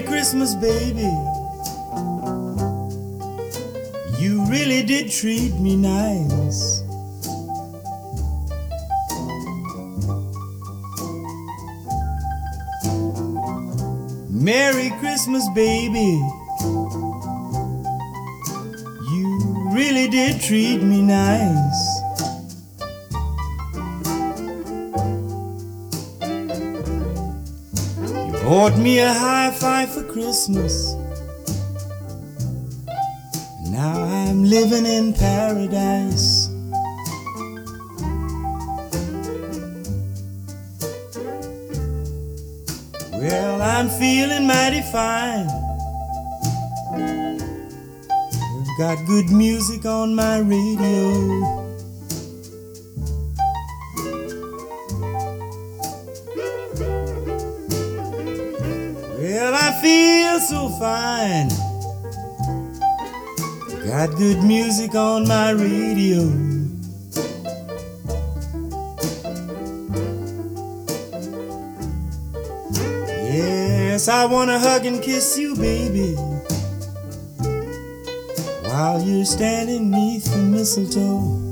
Christmas, baby. You really did treat me nice. Merry Christmas, baby. You really did treat me nice. Bought me a hi-fi for Christmas. Now I'm living in paradise. Well, I'm feeling mighty fine. I've got good music on my radio. Well, I feel so fine. Got good music on my radio. Yes, I wanna hug and kiss you, baby. While you're standing neath the mistletoe.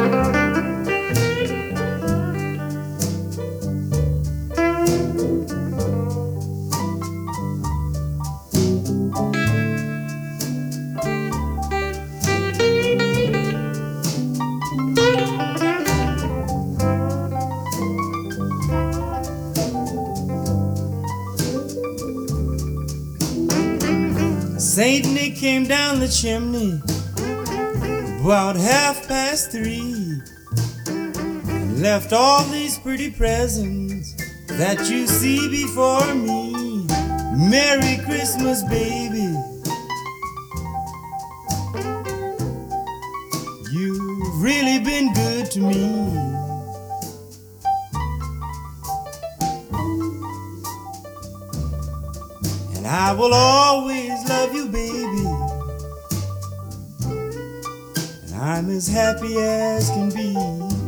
Saint Nick came down the chimney about half past three and left all these pretty presents that you see before me. Merry Christmas, baby. You've really been good to me. And I will always love you, baby. And I'm as happy as can be.